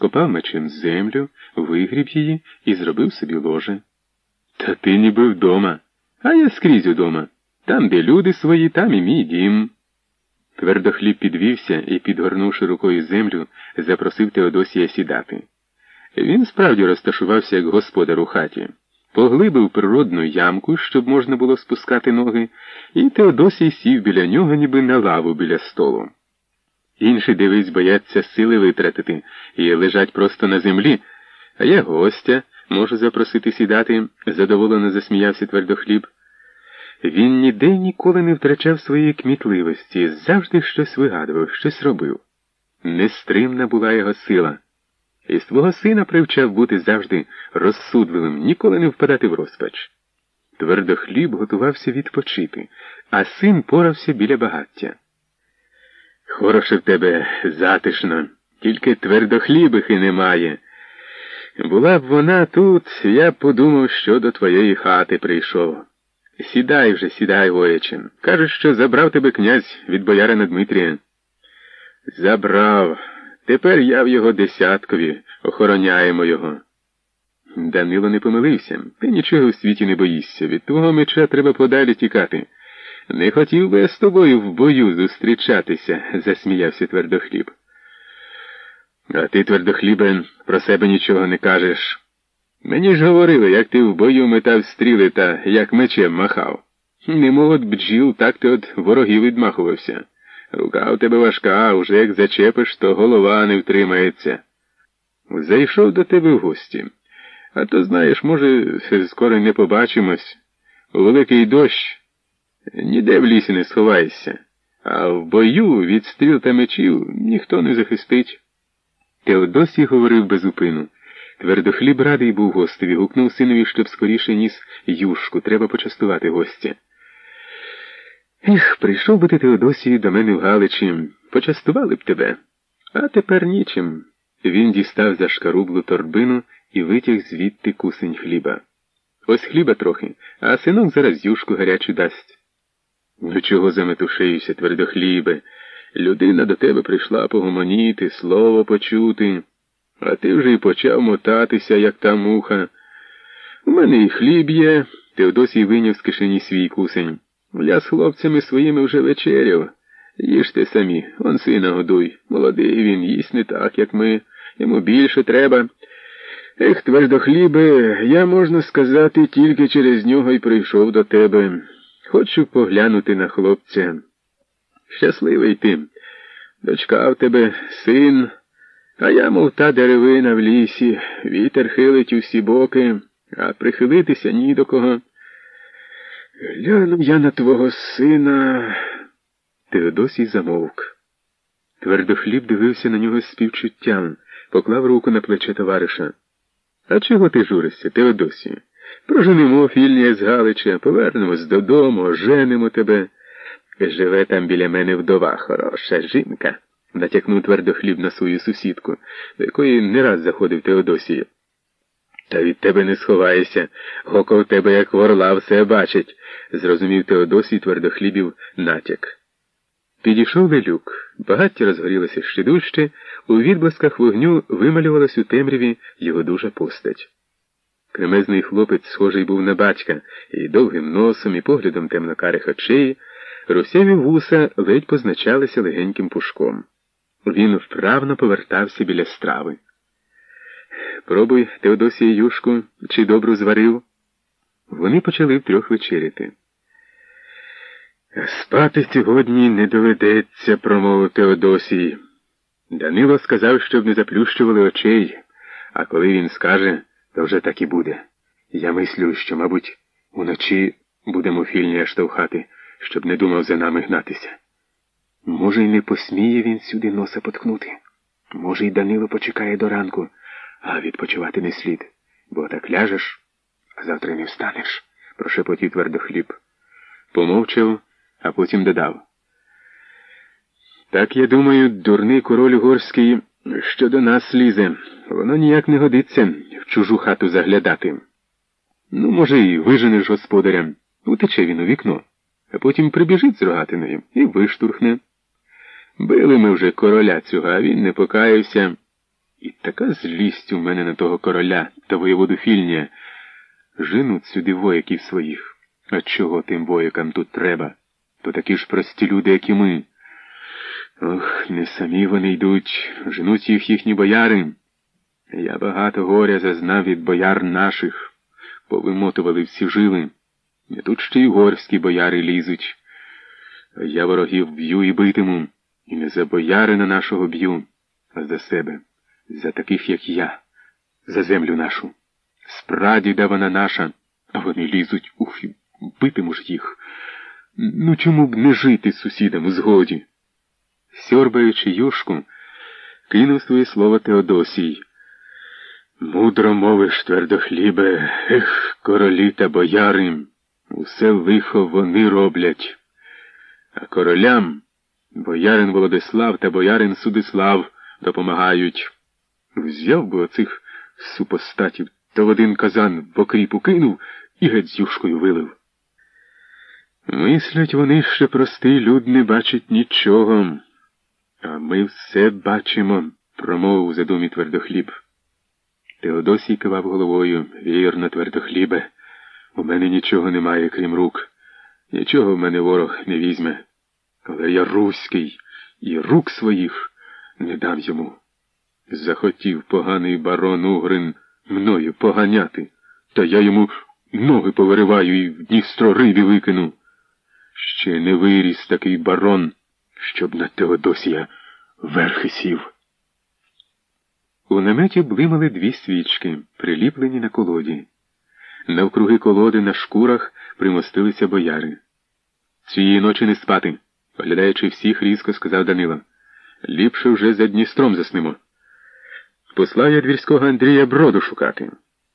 розкопав мечем землю, вигріб її і зробив собі ложе. Та ти ніби вдома, а я скрізь удома. Там, де люди свої, там і мій дім. Твердохліб підвівся і, підгорнувши рукою землю, запросив Теодосія сідати. Він справді розташувався як господар у хаті, поглибив природну ямку, щоб можна було спускати ноги, і Теодосій сів біля нього, ніби на лаву біля столу. Інші, дивись, бояться сили витратити і лежать просто на землі, а я гостя можу запросити сідати, задоволено засміявся твердохліб. Він ніде ніколи не втрачав своєї кмітливості, завжди щось вигадував, щось робив. Нестримна була його сила. І свого сина привчав бути завжди розсудливим, ніколи не впадати в розпач. Твердохліб готувався відпочити, а син порався біля багаття. Хороше в тебе затишно, тільки твердохлібихи немає. Була б вона тут, я б подумав, що до твоєї хати прийшов. Сідай вже, сідай, воячин. Кажуть, що забрав тебе князь від боярина Дмитрія. Забрав. Тепер я в його десяткові, охороняємо його. Данило не помилився. Ти нічого в світі не боїшся. Від твого меча треба подалі тікати. Не хотів би я з тобою в бою зустрічатися, засміявся твердохліб. А ти, твердохлібе, про себе нічого не кажеш. Мені ж говорили, як ти в бою метав стріли та як мечем махав. Немов от бджіл, так ти от ворогів відмахувався. Рука у тебе важка, а уже як зачепиш, то голова не втримається. Зайшов до тебе в гості. А то, знаєш, може, скоро не побачимось. Великий дощ ніде в лісі не сховаєшся, а в бою від стріл та мечів ніхто не захистить. Теодосій говорив без упину. Твердохліб радий був гостеві, гукнув синові, щоб скоріше ніс юшку, треба почастувати гостя. Ех, прийшов би ти Теодосію до мене в Галичі, почастували б тебе. А тепер нічим. Він дістав за шкарублу торбину і витяг звідти кусень хліба. Ось хліба трохи, а синок зараз юшку гарячу дасть. Ну чого заметушився, твердохлібе? Людина до тебе прийшла погомоніти, слово почути, а ти вже й почав мотатися, як та муха. У мене і хліб є, Теодосій виняв з кишені свій кусень. Я з хлопцями своїми вже вечеряв. Їжте самі, он сина годуй. Молодий він, їсть не так, як ми. Йому більше треба. Ех, твердохлібе, я, можна сказати, тільки через нього й прийшов до тебе. Хочу поглянути на хлопця. Щасливий ти. Дочка в тебе син, а я, мов та деревина в лісі, вітер хилить усі боки, а прихилитися ні до кого. Гляну я на твого сина. Теодосій замовк. Твердохліб дивився на нього з співчуттям, поклав руку на плече товариша. А чого ти журишся, Теодосію? Проженемо фільнія з Галича, повернемось додому, оженимо тебе. Живе там біля мене вдова, хороша жінка, натякнув твердохліб на свою сусідку, до якої не раз заходив Теодосія. Та від тебе не сховаєшся, гоко в тебе, як ворла, все бачить, зрозумів Теодосій твердохлібів натяк. Підійшов Велюк, багаття розгорілося ще дужче, у відблисках вогню вималювалась у темряві його дужа постать. Кремезний хлопець, схожий був на батька, і довгим носом, і поглядом темнокарих очей, русяві вуса ледь позначалися легеньким пушком. Він вправно повертався біля страви. Пробуй, Теодосія юшку, чи добру зварив. Вони почали втрьох вечеряти. Спати сьогодні не доведеться, промовив Теодосій. Данило сказав, щоб не заплющували очей, а коли він скаже, то вже так і буде. Я мислю, що, мабуть, уночі будемо фільня штовхати, щоб не думав за нами гнатися. Може, й не посміє він сюди носа поткнути. Може, й Данило почекає до ранку, а відпочивати не слід, бо так ляжеш, а завтра не встанеш, прошепотів твердохліб. Помовчав, а потім додав. Так, я думаю, дурний король угорський, що до нас лізе, воно ніяк не годиться в чужу хату заглядати. Ну, може, і виженеш господаря, утече він у вікно, а потім прибіжить з рогатиною і виштурхне. Били ми вже короля цього, а він не покаявся. І така злість у мене на того короля та воєводу Фільнія. Женуть сюди вояків своїх. А чого тим воякам тут треба? То такі ж прості люди, як і ми. Ох, не самі вони йдуть, женуть їх їхні бояри. Я багато горя зазнав від бояр наших, повимотували всі жили. Не тут ще й горські бояри лізуть. Я ворогів б'ю і битиму, і не за боярина нашого б'ю, а за себе, за таких, як я, за землю нашу. Спрадіда вона наша, а вони лізуть, ух, битиму ж їх. Ну чому б не жити з сусідом у згоді? Сьорбаючи юшку, кинув своє слово Теодосій. Мудро мовиш, твердохлібе, ех, королі та бояри, усе лихо вони роблять. А королям боярин Володислав та боярин Судислав допомагають. Взяв би оцих супостатів та в один казан в окріпу кинув і геть з юшкою вилив. Мислять, вони ще простий люд не бачить нічого, а ми все бачимо, промовив задумі твердохліб. Теодосій кивав головою, вірно, твердохлібе. У мене нічого немає, крім рук. Нічого в мене ворог не візьме. Але я руський і рук своїх не дам йому. Захотів поганий барон Угрин мною поганяти, та я йому ноги повириваю і в Дністро рибі викину. Ще не виріс такий барон, щоб на Теодосія верхи сів. У наметі блимали дві свічки, приліплені на колоді. Навкруги колоди на шкурах примостилися бояри. Цієї ночі не спати, оглядаючи всіх, різко сказав Данило. Ліпше вже за Дністром заснемо. Послав я двірського Андрія броду шукати.